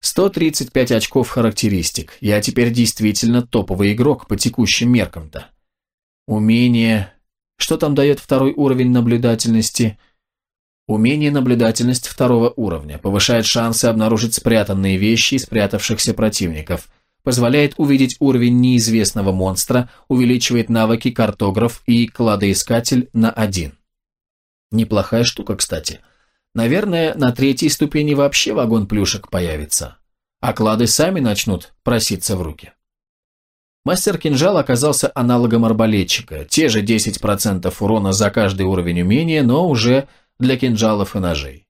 135 очков характеристик. Я теперь действительно топовый игрок по текущим меркам-то. Умение... Что там дает второй уровень наблюдательности? Умение наблюдательность второго уровня. Повышает шансы обнаружить спрятанные вещи и спрятавшихся противников. Позволяет увидеть уровень неизвестного монстра, увеличивает навыки картограф и кладоискатель на один. Неплохая штука, кстати. Наверное, на третьей ступени вообще вагон плюшек появится. А клады сами начнут проситься в руки. Мастер кинжал оказался аналогом арбалетчика, те же 10% урона за каждый уровень умения, но уже для кинжалов и ножей.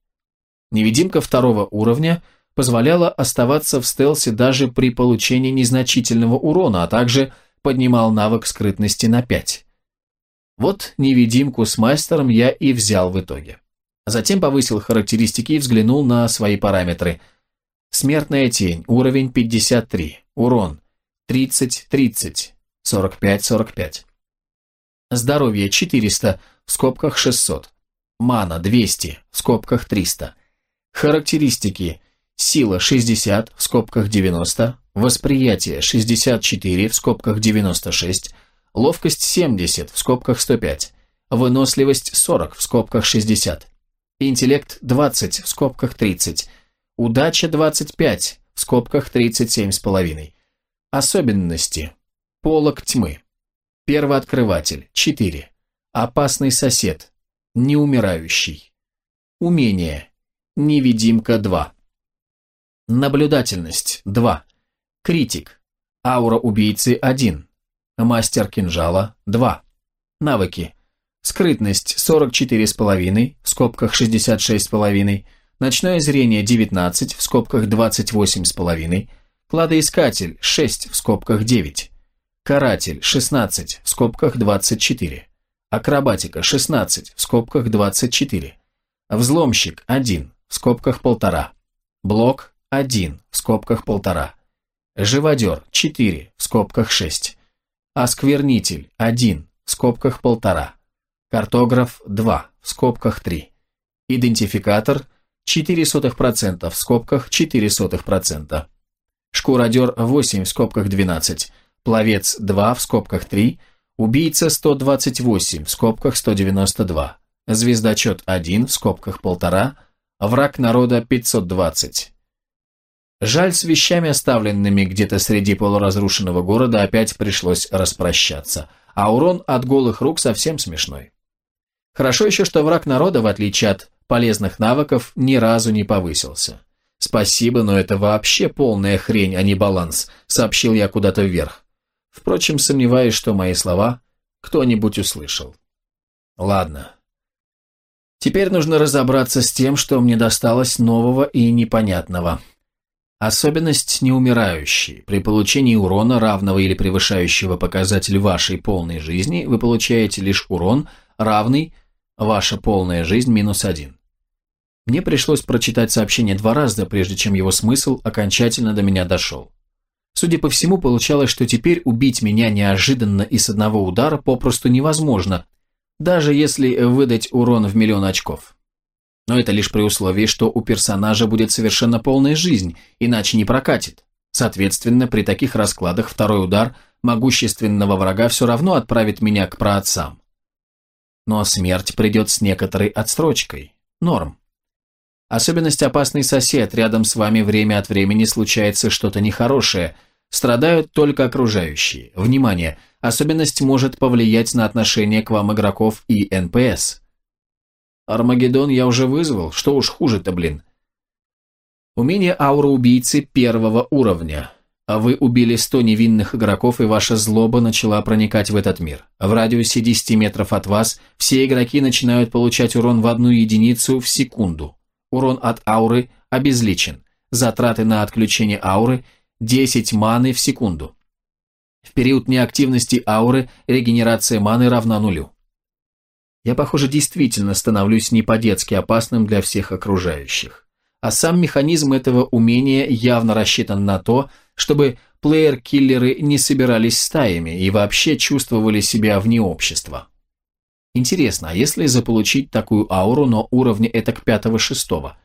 Невидимка второго уровня позволяла оставаться в стелсе даже при получении незначительного урона, а также поднимал навык скрытности на 5. Вот невидимку с мастером я и взял в итоге. Затем повысил характеристики и взглянул на свои параметры. Смертная тень, уровень 53, урон 30-30, 45-45. Здоровье 400, в скобках 600. Мана 200, в скобках 300. Характеристики. Сила 60, в скобках 90. Восприятие 64, в скобках 96. Ловкость 70, в скобках 105. Выносливость 40, в скобках 60. Интеллект 20, в скобках 30. Удача 25, в скобках 37,5. Особенности. Полок тьмы. Первооткрыватель. 4. Опасный сосед. Неумирающий. Умение. Невидимка 2. Наблюдательность 2. Критик. Аура убийцы 1. Мастер кинжала 2. Навыки. Скрытность 44,5, в скобках 66,5. Ночное зрение 19, в скобках 28,5. Кладоискатель 6 в скобках 9. Каратель 16 в скобках 24. Акробатика 16 в скобках 24. Взломщик 1 в скобках 1,5. Блок 1 в скобках 1,5. Живодер 4 в скобках 6. Осквернитель 1 в скобках 1,5. Картограф 2 в скобках 3. Идентификатор 0,04% в скобках 0,04%. Шкуродер 8 в скобках 12, пловец 2 в скобках 3, убийца 128 в скобках 192, звездочет 1 в скобках 1,5, враг народа 520. Жаль, с вещами, оставленными где-то среди полуразрушенного города, опять пришлось распрощаться, а урон от голых рук совсем смешной. Хорошо еще, что враг народа, в отличие от полезных навыков, ни разу не повысился. «Спасибо, но это вообще полная хрень, а не баланс», — сообщил я куда-то вверх. Впрочем, сомневаюсь, что мои слова кто-нибудь услышал. Ладно. Теперь нужно разобраться с тем, что мне досталось нового и непонятного. Особенность неумирающей. При получении урона, равного или превышающего показатель вашей полной жизни, вы получаете лишь урон, равный ваша полная жизнь минус один. Мне пришлось прочитать сообщение два раза, прежде чем его смысл окончательно до меня дошел. Судя по всему, получалось, что теперь убить меня неожиданно и с одного удара попросту невозможно, даже если выдать урон в миллион очков. Но это лишь при условии, что у персонажа будет совершенно полная жизнь, иначе не прокатит. Соответственно, при таких раскладах второй удар могущественного врага все равно отправит меня к праотцам. Но смерть придет с некоторой отсрочкой. Норм. Особенность опасный сосед, рядом с вами время от времени случается что-то нехорошее. Страдают только окружающие. Внимание, особенность может повлиять на отношение к вам игроков и НПС. Армагеддон я уже вызвал, что уж хуже-то, блин. Умение аура убийцы первого уровня. А вы убили 100 невинных игроков, и ваша злоба начала проникать в этот мир. В радиусе 10 метров от вас все игроки начинают получать урон в одну единицу в секунду. Урон от ауры обезличен. Затраты на отключение ауры 10 маны в секунду. В период неактивности ауры регенерация маны равна нулю. Я, похоже, действительно становлюсь не по-детски опасным для всех окружающих. А сам механизм этого умения явно рассчитан на то, чтобы плеер-киллеры не собирались стаями и вообще чувствовали себя вне общества. Интересно, а если заполучить такую ауру, но уровня этак пятого-шестого,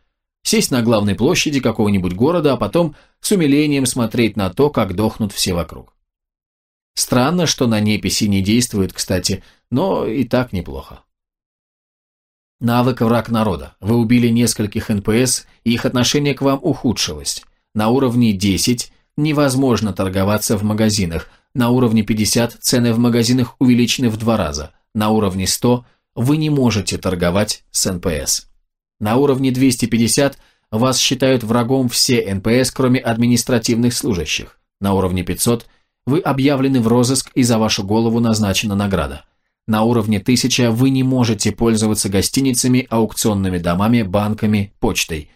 Сесть на главной площади какого-нибудь города, а потом с умилением смотреть на то, как дохнут все вокруг. Странно, что на неписи не действует, кстати, но и так неплохо. Навык враг народа. Вы убили нескольких НПС, и их отношение к вам ухудшилось. На уровне 10 невозможно торговаться в магазинах, на уровне 50 цены в магазинах увеличены в два раза, на уровне 100 вы не можете торговать с НПС. На уровне 250 вас считают врагом все НПС, кроме административных служащих. На уровне 500 вы объявлены в розыск и за вашу голову назначена награда. На уровне 1000 вы не можете пользоваться гостиницами, аукционными домами, банками, почтой.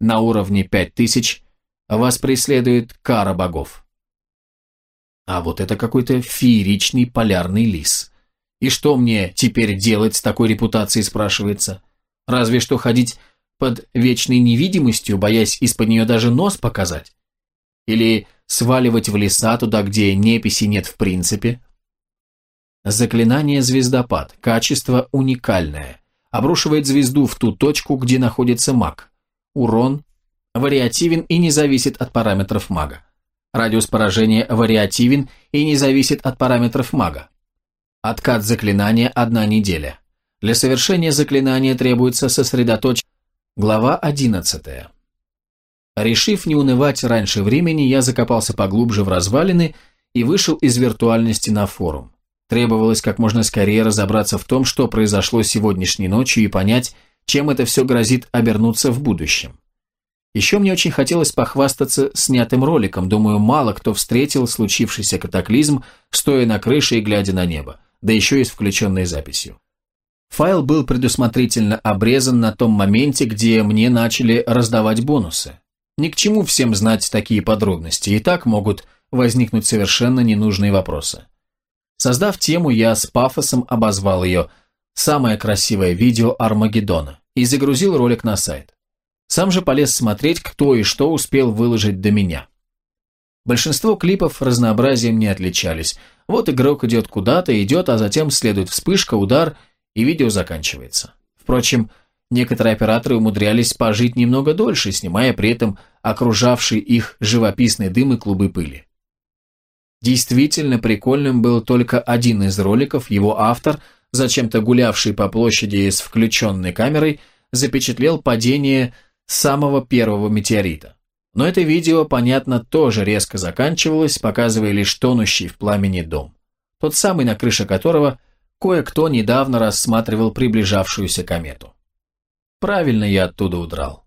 На уровне 5000 вас преследует кара богов. А вот это какой-то фееричный полярный лис. И что мне теперь делать с такой репутацией, спрашивается? Разве что ходить под вечной невидимостью, боясь из-под нее даже нос показать? Или сваливать в леса туда, где неписи нет в принципе? Заклинание «Звездопад». Качество уникальное. Обрушивает звезду в ту точку, где находится маг. Урон вариативен и не зависит от параметров мага. Радиус поражения вариативен и не зависит от параметров мага. Откат заклинания – одна неделя. Для совершения заклинания требуется сосредоточиться. Глава 11. Решив не унывать раньше времени, я закопался поглубже в развалины и вышел из виртуальности на форум. Требовалось как можно скорее разобраться в том, что произошло сегодняшней ночью и понять, чем это все грозит обернуться в будущем. Еще мне очень хотелось похвастаться снятым роликом, думаю, мало кто встретил случившийся катаклизм, стоя на крыше и глядя на небо, да еще и с включенной записью. Файл был предусмотрительно обрезан на том моменте, где мне начали раздавать бонусы. Ни к чему всем знать такие подробности, и так могут возникнуть совершенно ненужные вопросы. Создав тему, я с пафосом обозвал ее «Самое красивое видео Армагеддона» и загрузил ролик на сайт. Сам же полез смотреть, кто и что успел выложить до меня. Большинство клипов разнообразием не отличались. Вот игрок идет куда-то, идет, а затем следует вспышка, удар – и видео заканчивается. Впрочем, некоторые операторы умудрялись пожить немного дольше, снимая при этом окружавший их живописный дым и клубы пыли. Действительно прикольным был только один из роликов, его автор, зачем-то гулявший по площади с включенной камерой, запечатлел падение самого первого метеорита. Но это видео, понятно, тоже резко заканчивалось, показывая лишь тонущий в пламени дом. Тот самый, на крыше которого – Кое-кто недавно рассматривал приближавшуюся комету. Правильно я оттуда удрал.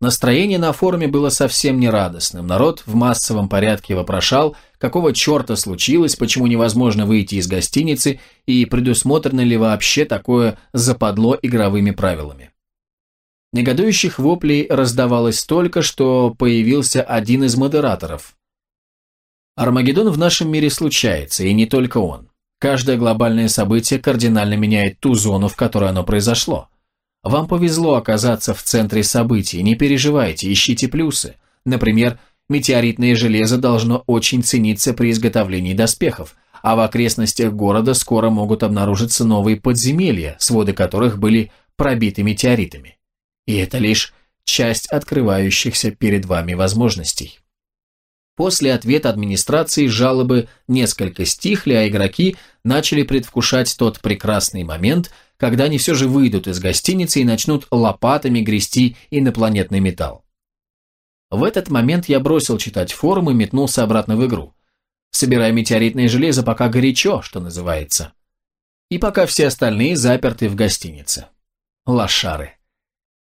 Настроение на форуме было совсем нерадостным. Народ в массовом порядке вопрошал, какого черта случилось, почему невозможно выйти из гостиницы и предусмотрено ли вообще такое западло игровыми правилами. Негодующих воплей раздавалось столько, что появился один из модераторов. Армагеддон в нашем мире случается, и не только он. Каждое глобальное событие кардинально меняет ту зону, в которой оно произошло. Вам повезло оказаться в центре событий, не переживайте, ищите плюсы. Например, метеоритное железо должно очень цениться при изготовлении доспехов, а в окрестностях города скоро могут обнаружиться новые подземелья, своды которых были пробиты метеоритами. И это лишь часть открывающихся перед вами возможностей. После ответа администрации жалобы несколько стихли, а игроки начали предвкушать тот прекрасный момент, когда они все же выйдут из гостиницы и начнут лопатами грести инопланетный металл. В этот момент я бросил читать форум и метнулся обратно в игру. Собирая метеоритное железо пока горячо, что называется. И пока все остальные заперты в гостинице. Лошары.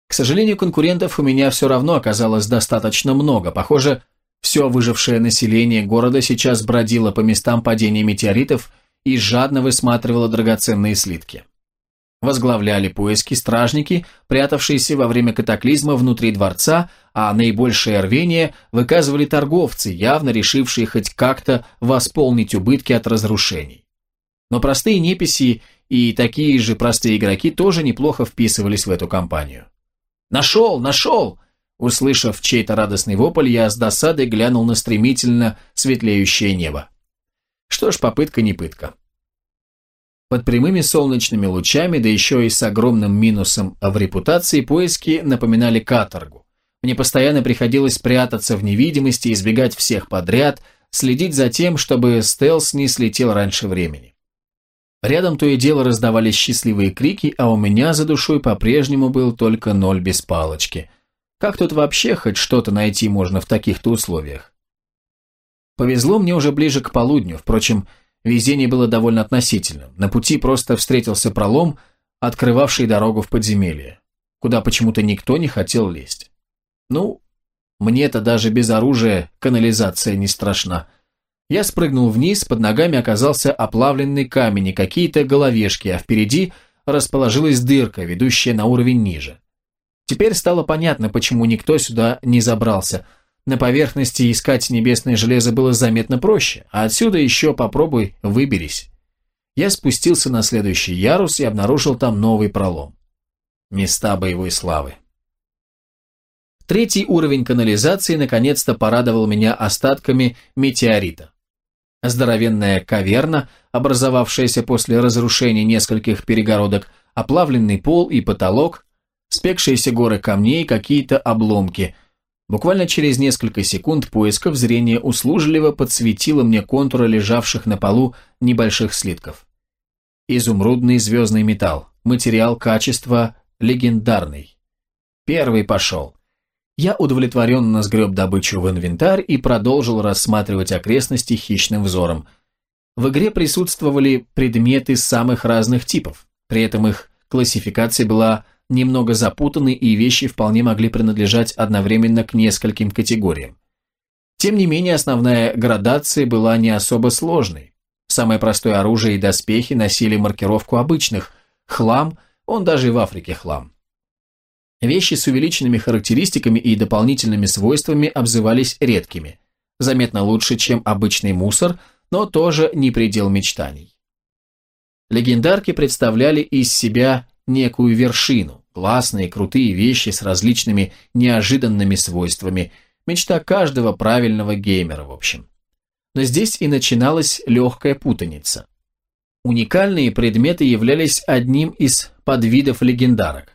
К сожалению, конкурентов у меня все равно оказалось достаточно много. Похоже, все выжившее население города сейчас бродило по местам падения метеоритов и жадно высматривало драгоценные слитки. Возглавляли поиски стражники, прятавшиеся во время катаклизма внутри дворца, а наибольшее рвение выказывали торговцы, явно решившие хоть как-то восполнить убытки от разрушений. Но простые неписи и такие же простые игроки тоже неплохо вписывались в эту кампанию. «Нашел! Нашел!» Услышав чей-то радостный вопль, я с досадой глянул на стремительно светлеющее небо. Что ж, попытка не пытка. Под прямыми солнечными лучами, да еще и с огромным минусом в репутации, поиски напоминали каторгу. Мне постоянно приходилось прятаться в невидимости, избегать всех подряд, следить за тем, чтобы стелс не слетел раньше времени. Рядом то и дело раздавались счастливые крики, а у меня за душой по-прежнему был только ноль без палочки. Как тут вообще хоть что-то найти можно в таких-то условиях? Повезло мне уже ближе к полудню, впрочем, везение было довольно относительным. На пути просто встретился пролом, открывавший дорогу в подземелье, куда почему-то никто не хотел лезть. Ну, мне-то даже без оружия канализация не страшна. Я спрыгнул вниз, под ногами оказался оплавленный камень и какие-то головешки, а впереди расположилась дырка, ведущая на уровень ниже. Теперь стало понятно, почему никто сюда не забрался. На поверхности искать небесное железо было заметно проще, а отсюда еще попробуй выберись. Я спустился на следующий ярус и обнаружил там новый пролом. Места боевой славы. Третий уровень канализации наконец-то порадовал меня остатками метеорита. Здоровенная каверна, образовавшаяся после разрушения нескольких перегородок, оплавленный пол и потолок, спекшиеся горы камней, какие-то обломки. Буквально через несколько секунд поисков зрение услужливо подсветило мне контуры лежавших на полу небольших слитков. Изумрудный звездный металл, материал качества легендарный. Первый пошел. Я удовлетворенно сгреб добычу в инвентарь и продолжил рассматривать окрестности хищным взором. В игре присутствовали предметы самых разных типов, при этом их классификация была немного запутанной и вещи вполне могли принадлежать одновременно к нескольким категориям. Тем не менее, основная градация была не особо сложной. Самое простое оружие и доспехи носили маркировку обычных, хлам, он даже и в Африке хлам. Вещи с увеличенными характеристиками и дополнительными свойствами обзывались редкими. Заметно лучше, чем обычный мусор, но тоже не предел мечтаний. Легендарки представляли из себя некую вершину, классные, крутые вещи с различными неожиданными свойствами, мечта каждого правильного геймера, в общем. Но здесь и начиналась легкая путаница. Уникальные предметы являлись одним из подвидов легендарок.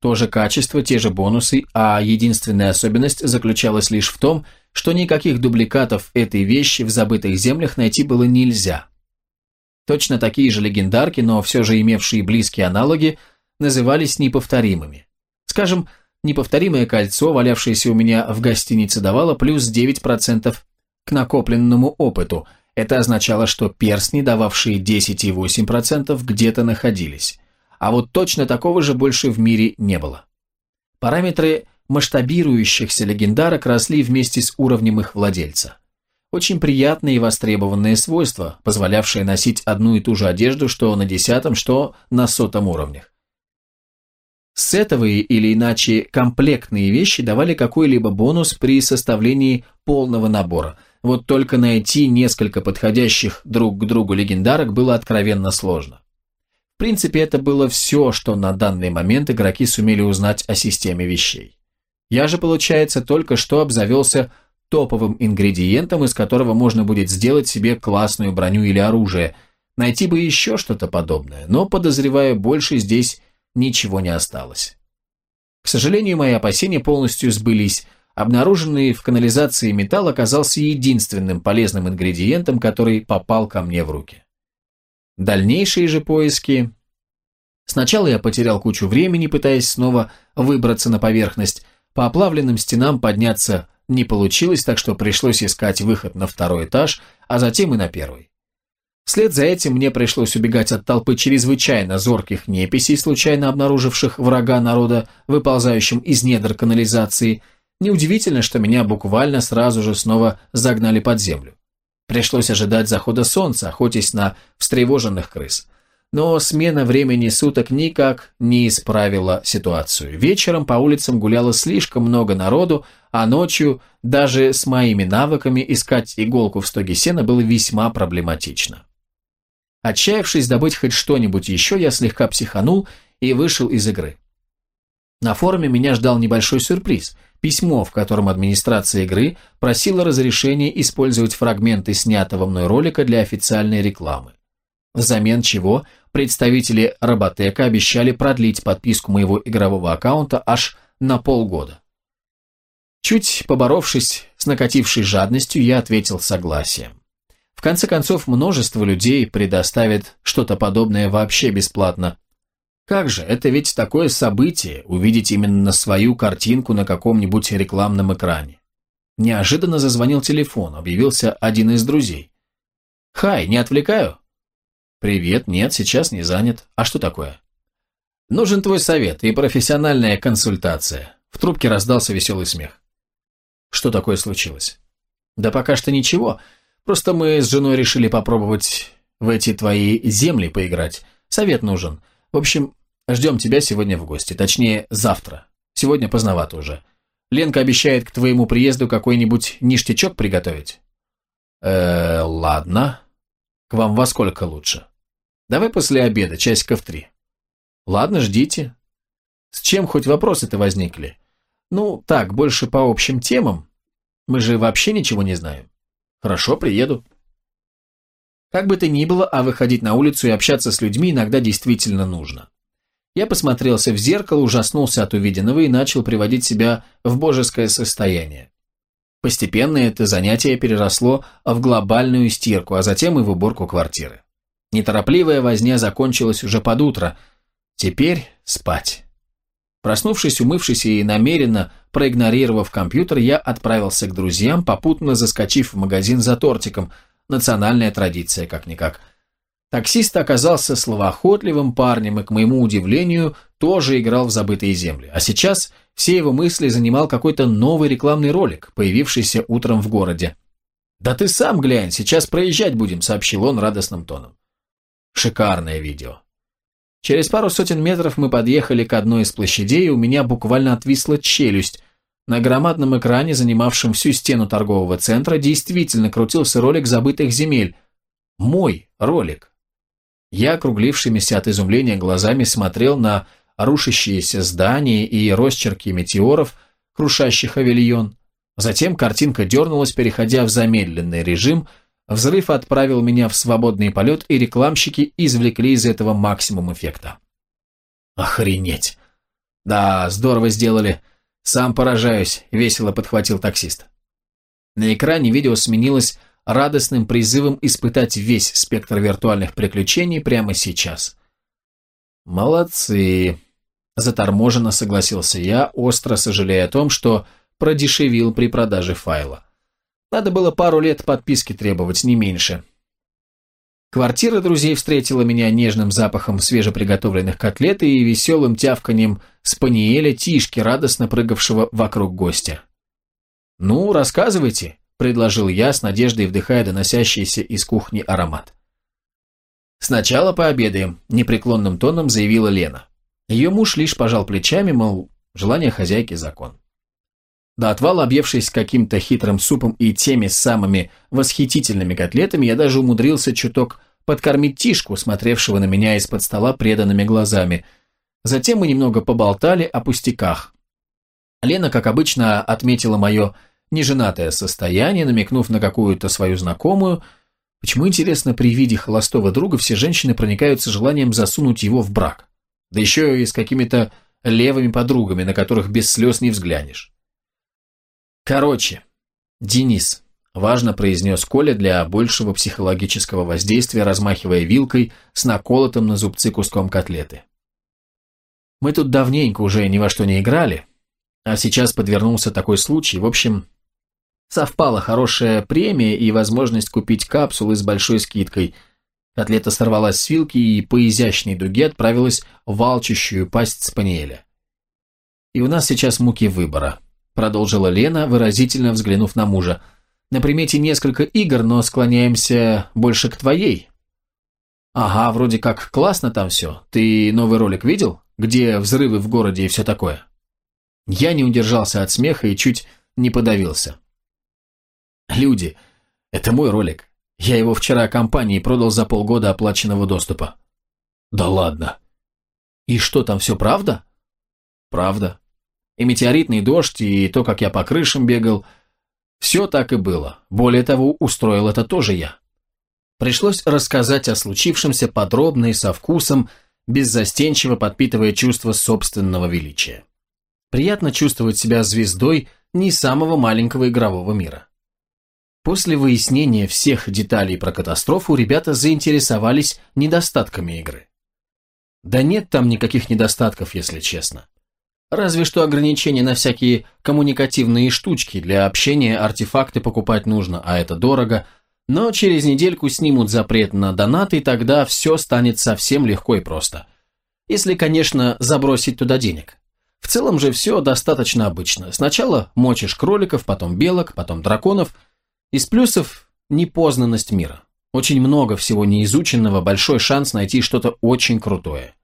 То же качество, те же бонусы, а единственная особенность заключалась лишь в том, что никаких дубликатов этой вещи в забытых землях найти было нельзя. Точно такие же легендарки, но все же имевшие близкие аналоги, назывались неповторимыми. Скажем, неповторимое кольцо, валявшееся у меня в гостинице, давало плюс 9% к накопленному опыту. Это означало, что перстни, дававшие 10,8%, где-то находились а вот точно такого же больше в мире не было. Параметры масштабирующихся легендарок росли вместе с уровнем их владельца. Очень приятные и востребованные свойства, позволявшие носить одну и ту же одежду что на десятом, что на сотом уровнях. Сетовые или иначе комплектные вещи давали какой-либо бонус при составлении полного набора. Вот только найти несколько подходящих друг к другу легендарок было откровенно сложно принципе, это было все, что на данный момент игроки сумели узнать о системе вещей. Я же, получается, только что обзавелся топовым ингредиентом, из которого можно будет сделать себе классную броню или оружие. Найти бы еще что-то подобное, но, подозреваю, больше здесь ничего не осталось. К сожалению, мои опасения полностью сбылись. Обнаруженный в канализации металл оказался единственным полезным ингредиентом, который попал ко мне в руки. Дальнейшие же поиски... Сначала я потерял кучу времени, пытаясь снова выбраться на поверхность. По оплавленным стенам подняться не получилось, так что пришлось искать выход на второй этаж, а затем и на первый. Вслед за этим мне пришлось убегать от толпы чрезвычайно зорких неписей, случайно обнаруживших врага народа, выползающим из недр канализации. Неудивительно, что меня буквально сразу же снова загнали под землю. Пришлось ожидать захода солнца, охотясь на встревоженных крыс. Но смена времени суток никак не исправила ситуацию. Вечером по улицам гуляло слишком много народу, а ночью даже с моими навыками искать иголку в стоге сена было весьма проблематично. Отчаявшись добыть хоть что-нибудь еще, я слегка психанул и вышел из игры. На форуме меня ждал небольшой сюрприз – письмо, в котором администрация игры просила разрешения использовать фрагменты снятого мной ролика для официальной рекламы. Взамен чего представители Роботека обещали продлить подписку моего игрового аккаунта аж на полгода. Чуть поборовшись с накатившей жадностью, я ответил согласием. В конце концов, множество людей предоставит что-то подобное вообще бесплатно. Как же, это ведь такое событие, увидеть именно свою картинку на каком-нибудь рекламном экране. Неожиданно зазвонил телефон, объявился один из друзей. «Хай, не отвлекаю?» «Привет, нет, сейчас не занят. А что такое?» «Нужен твой совет и профессиональная консультация». В трубке раздался веселый смех. «Что такое случилось?» «Да пока что ничего. Просто мы с женой решили попробовать в эти твои земли поиграть. Совет нужен. В общем, ждем тебя сегодня в гости. Точнее, завтра. Сегодня поздновато уже. Ленка обещает к твоему приезду какой-нибудь ништячок приготовить. Э, ладно. К вам во сколько лучше? Давай после обеда, часиков три. Ладно, ждите. С чем хоть вопросы-то возникли? Ну, так, больше по общим темам. Мы же вообще ничего не знаем. Хорошо, приеду. Как бы то ни было, а выходить на улицу и общаться с людьми иногда действительно нужно. Я посмотрелся в зеркало, ужаснулся от увиденного и начал приводить себя в божеское состояние. Постепенно это занятие переросло в глобальную стирку, а затем и в уборку квартиры. Неторопливая возня закончилась уже под утро. Теперь спать. Проснувшись, умывшись и намеренно проигнорировав компьютер, я отправился к друзьям, попутно заскочив в магазин за тортиком. Национальная традиция, как-никак. Таксист оказался словоохотливым парнем и, к моему удивлению, тоже играл в забытые земли. А сейчас все его мысли занимал какой-то новый рекламный ролик, появившийся утром в городе. «Да ты сам глянь, сейчас проезжать будем», — сообщил он радостным тоном. Шикарное видео. Через пару сотен метров мы подъехали к одной из площадей, и у меня буквально отвисла челюсть. На громадном экране, занимавшем всю стену торгового центра, действительно крутился ролик забытых земель. Мой ролик. Я, округлившимися от изумления глазами, смотрел на рушащиеся здания и росчерки метеоров, крушащих авильон. Затем картинка дернулась, переходя в замедленный режим – Взрыв отправил меня в свободный полет, и рекламщики извлекли из этого максимум эффекта. Охренеть! Да, здорово сделали. Сам поражаюсь, весело подхватил таксист. На экране видео сменилось радостным призывом испытать весь спектр виртуальных приключений прямо сейчас. Молодцы. Заторможенно согласился я, остро сожалея о том, что продешевил при продаже файла. Надо было пару лет подписки требовать, не меньше. Квартира друзей встретила меня нежным запахом свежеприготовленных котлет и веселым тявканьем спаниеля Тишки, радостно прыгавшего вокруг гостя. «Ну, рассказывайте», – предложил я, с надеждой вдыхая доносящийся из кухни аромат. «Сначала пообедаем», – непреклонным тоном заявила Лена. Ее муж лишь пожал плечами, мол, желание хозяйки – закон. До отвала, объевшись каким-то хитрым супом и теми самыми восхитительными котлетами, я даже умудрился чуток подкормить Тишку, смотревшего на меня из-под стола преданными глазами. Затем мы немного поболтали о пустяках. Лена, как обычно, отметила мое неженатое состояние, намекнув на какую-то свою знакомую. Почему, интересно, при виде холостого друга все женщины проникаются желанием засунуть его в брак? Да еще и с какими-то левыми подругами, на которых без слез не взглянешь. Короче, Денис, важно произнес Коля для большего психологического воздействия, размахивая вилкой с наколотым на зубцы куском котлеты. Мы тут давненько уже ни во что не играли, а сейчас подвернулся такой случай. В общем, совпала хорошая премия и возможность купить капсулы с большой скидкой. Котлета сорвалась с вилки и по изящной дуге отправилась в волчащую пасть спаниеля. И у нас сейчас муки выбора – продолжила Лена, выразительно взглянув на мужа. «На примете несколько игр, но склоняемся больше к твоей». «Ага, вроде как классно там все. Ты новый ролик видел? Где взрывы в городе и все такое?» Я не удержался от смеха и чуть не подавился. «Люди, это мой ролик. Я его вчера компании продал за полгода оплаченного доступа». «Да ладно». «И что, там все правда?» «Правда. И метеоритный дождь, и то, как я по крышам бегал. Все так и было. Более того, устроил это тоже я. Пришлось рассказать о случившемся подробно и со вкусом, беззастенчиво подпитывая чувство собственного величия. Приятно чувствовать себя звездой не самого маленького игрового мира. После выяснения всех деталей про катастрофу ребята заинтересовались недостатками игры. Да нет там никаких недостатков, если честно. Разве что ограничения на всякие коммуникативные штучки, для общения артефакты покупать нужно, а это дорого, но через недельку снимут запрет на донаты, и тогда все станет совсем легко и просто. Если, конечно, забросить туда денег. В целом же все достаточно обычно. Сначала мочишь кроликов, потом белок, потом драконов. Из плюсов – непознанность мира. Очень много всего неизученного, большой шанс найти что-то очень крутое.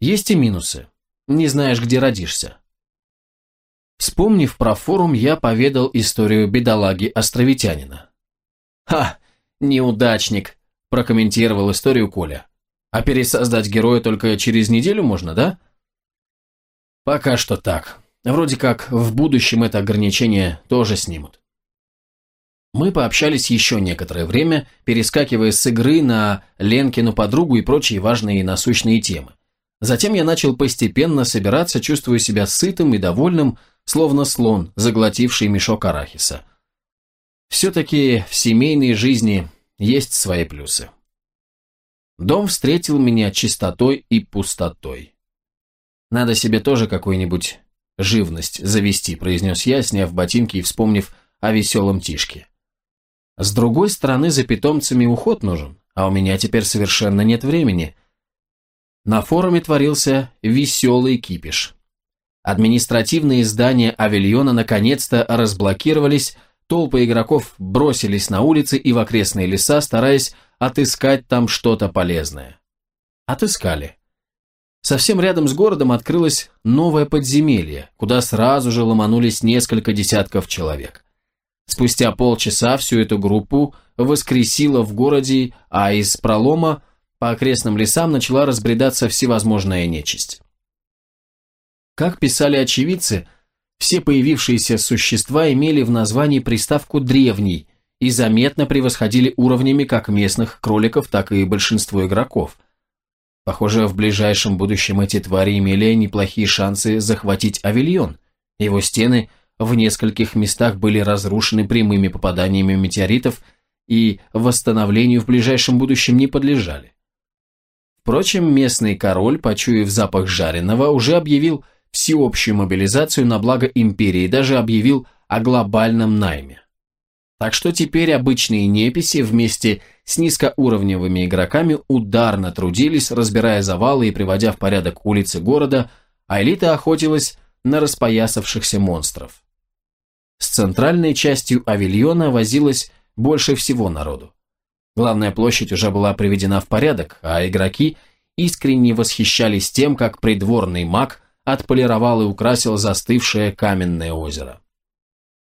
Есть и минусы. Не знаешь, где родишься. Вспомнив про форум, я поведал историю бедолаги-островитянина. «Ха! Неудачник!» – прокомментировал историю Коля. «А пересоздать героя только через неделю можно, да?» Пока что так. Вроде как в будущем это ограничение тоже снимут. Мы пообщались еще некоторое время, перескакивая с игры на Ленкину подругу и прочие важные и насущные темы. Затем я начал постепенно собираться, чувствуя себя сытым и довольным, словно слон, заглотивший мешок арахиса. Все-таки в семейной жизни есть свои плюсы. Дом встретил меня чистотой и пустотой. Надо себе тоже какую-нибудь живность завести, произнес я, сняв ботинки и вспомнив о веселом Тишке. С другой стороны, за питомцами уход нужен, а у меня теперь совершенно нет времени. На форуме творился веселый кипиш. Административные здания Авильона наконец-то разблокировались, толпы игроков бросились на улицы и в окрестные леса, стараясь отыскать там что-то полезное. Отыскали. Совсем рядом с городом открылось новое подземелье, куда сразу же ломанулись несколько десятков человек. Спустя полчаса всю эту группу воскресило в городе, а из пролома по окрестным лесам начала разбредаться всевозможная нечисть. Как писали очевидцы, все появившиеся существа имели в названии приставку «древний» и заметно превосходили уровнями как местных кроликов, так и большинство игроков – Похоже, в ближайшем будущем эти твари имели неплохие шансы захватить Авильон. Его стены в нескольких местах были разрушены прямыми попаданиями метеоритов и восстановлению в ближайшем будущем не подлежали. Впрочем, местный король, почуяв запах жареного, уже объявил всеобщую мобилизацию на благо империи, даже объявил о глобальном найме. Так что теперь обычные неписи вместе с низкоуровневыми игроками ударно трудились, разбирая завалы и приводя в порядок улицы города, а элита охотилась на распоясавшихся монстров. С центральной частью авильона возилось больше всего народу. Главная площадь уже была приведена в порядок, а игроки искренне восхищались тем, как придворный маг отполировал и украсил застывшее каменное озеро.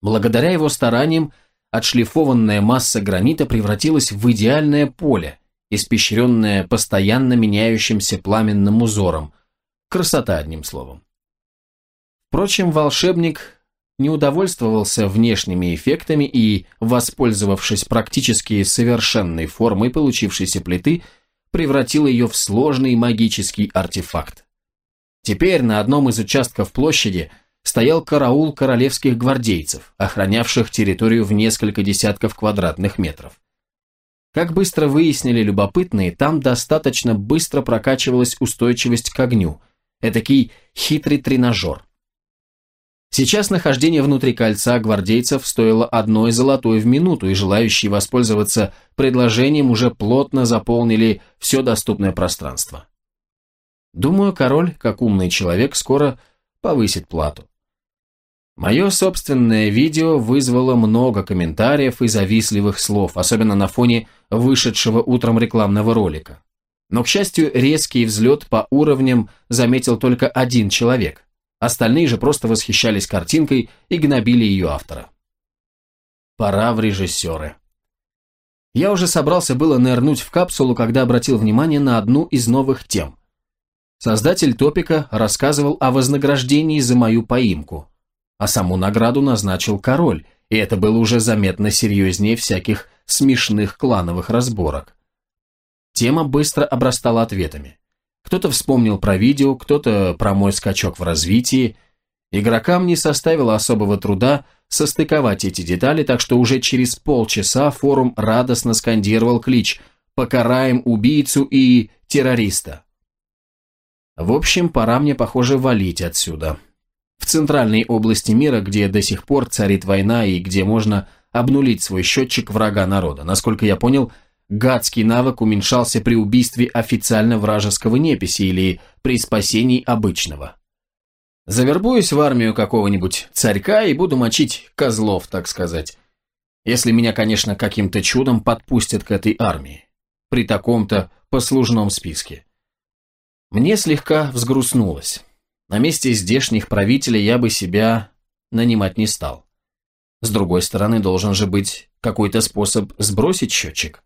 Благодаря его стараниям отшлифованная масса гранита превратилась в идеальное поле, испещренное постоянно меняющимся пламенным узором. Красота, одним словом. Впрочем, волшебник не удовольствовался внешними эффектами и, воспользовавшись практически совершенной формой получившейся плиты, превратил ее в сложный магический артефакт. Теперь на одном из участков площади – стоял караул королевских гвардейцев, охранявших территорию в несколько десятков квадратных метров. Как быстро выяснили любопытные, там достаточно быстро прокачивалась устойчивость к огню, этакий хитрый тренажер. Сейчас нахождение внутри кольца гвардейцев стоило одной золотой в минуту, и желающие воспользоваться предложением уже плотно заполнили все доступное пространство. Думаю, король, как умный человек, скоро повысит плату. Мое собственное видео вызвало много комментариев и завистливых слов, особенно на фоне вышедшего утром рекламного ролика. Но, к счастью, резкий взлет по уровням заметил только один человек. Остальные же просто восхищались картинкой и гнобили ее автора. Пора в режиссеры. Я уже собрался было нырнуть в капсулу, когда обратил внимание на одну из новых тем. Создатель топика рассказывал о вознаграждении за мою поимку – а саму награду назначил король, и это было уже заметно серьезнее всяких смешных клановых разборок. Тема быстро обрастала ответами. Кто-то вспомнил про видео, кто-то про мой скачок в развитии. Игрокам не составило особого труда состыковать эти детали, так что уже через полчаса форум радостно скандировал клич «Покараем убийцу и террориста». В общем, пора мне, похоже, валить отсюда. В центральной области мира, где до сих пор царит война и где можно обнулить свой счетчик врага народа. Насколько я понял, гадский навык уменьшался при убийстве официально вражеского неписи или при спасении обычного. Завербуюсь в армию какого-нибудь царька и буду мочить козлов, так сказать. Если меня, конечно, каким-то чудом подпустят к этой армии. При таком-то послужном списке. Мне слегка взгрустнулось. На месте здешних правителей я бы себя нанимать не стал. С другой стороны, должен же быть какой-то способ сбросить счетчик.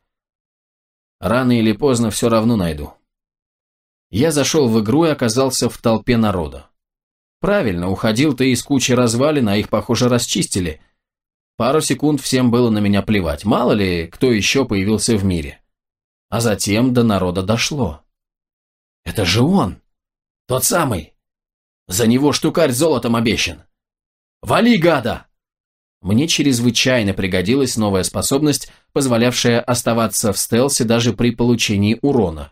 Рано или поздно все равно найду. Я зашел в игру и оказался в толпе народа. Правильно, уходил ты из кучи развалин, а их, похоже, расчистили. Пару секунд всем было на меня плевать, мало ли, кто еще появился в мире. А затем до народа дошло. Это же он! Тот самый! За него штукарь золотом обещан! Вали, гада! Мне чрезвычайно пригодилась новая способность, позволявшая оставаться в стелсе даже при получении урона.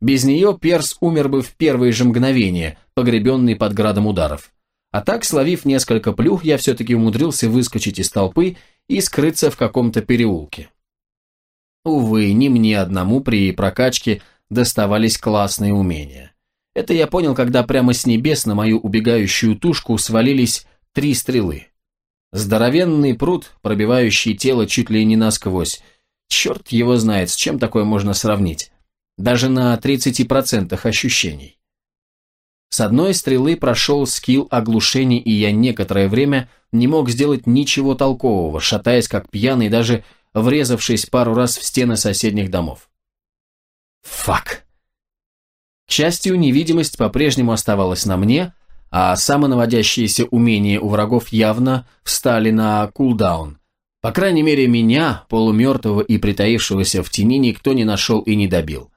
Без нее Перс умер бы в первые же мгновения, погребенный под градом ударов. А так, словив несколько плюх, я все-таки умудрился выскочить из толпы и скрыться в каком-то переулке. Увы, не мне одному при прокачке доставались классные умения. Это я понял, когда прямо с небес на мою убегающую тушку свалились три стрелы. Здоровенный пруд, пробивающий тело чуть ли не насквозь. Черт его знает, с чем такое можно сравнить. Даже на 30% ощущений. С одной стрелы прошел скилл оглушений, и я некоторое время не мог сделать ничего толкового, шатаясь как пьяный, даже врезавшись пару раз в стены соседних домов. Фак. К счастью, невидимость по-прежнему оставалась на мне, а самонаводящиеся умения у врагов явно встали на кулдаун. По крайней мере, меня, полумертвого и притаившегося в тени, никто не нашел и не добил.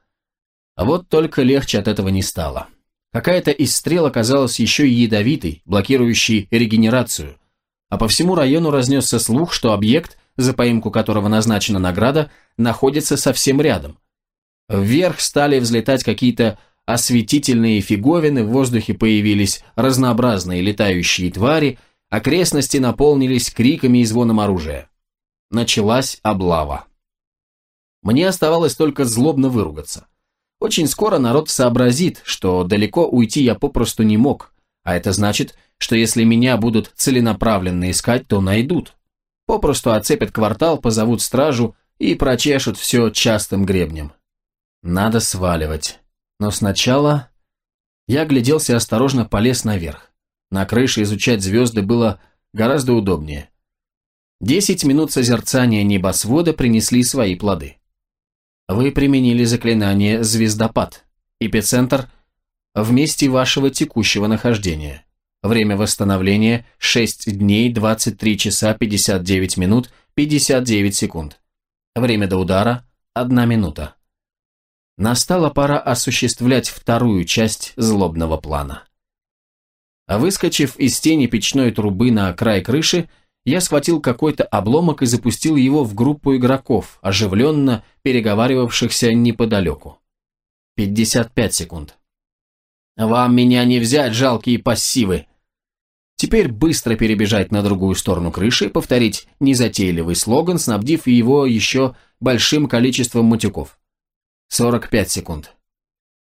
А вот только легче от этого не стало. Какая-то из стрел оказалась еще и ядовитой, блокирующей регенерацию, а по всему району разнесся слух, что объект, за поимку которого назначена награда, находится совсем рядом. Вверх стали взлетать какие-то осветительные фиговины, в воздухе появились разнообразные летающие твари, окрестности наполнились криками и звоном оружия. Началась облава. Мне оставалось только злобно выругаться. Очень скоро народ сообразит, что далеко уйти я попросту не мог, а это значит, что если меня будут целенаправленно искать, то найдут. Попросту оцепят квартал, позовут стражу и прочешут все частым гребнем. Надо сваливать. Но сначала я гляделся и осторожно полез наверх. На крыше изучать звезды было гораздо удобнее. Десять минут созерцания небосвода принесли свои плоды. Вы применили заклинание «Звездопад». Эпицентр в месте вашего текущего нахождения. Время восстановления 6 дней 23 часа 59 минут 59 секунд. Время до удара 1 минута. Настала пора осуществлять вторую часть злобного плана. Выскочив из тени печной трубы на край крыши, я схватил какой-то обломок и запустил его в группу игроков, оживленно переговаривавшихся неподалеку. 55 секунд. «Вам меня не взять, жалкие пассивы!» Теперь быстро перебежать на другую сторону крыши повторить незатейливый слоган, снабдив его еще большим количеством матюков. 45 секунд.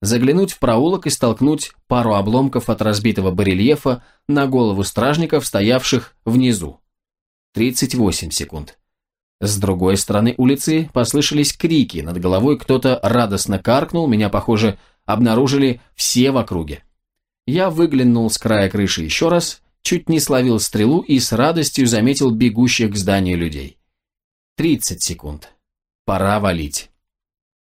Заглянуть в проулок и столкнуть пару обломков от разбитого барельефа на голову стражников, стоявших внизу. 38 секунд. С другой стороны улицы послышались крики, над головой кто-то радостно каркнул, меня, похоже, обнаружили все в округе. Я выглянул с края крыши еще раз, чуть не словил стрелу и с радостью заметил бегущих к зданию людей. 30 секунд. Пора валить.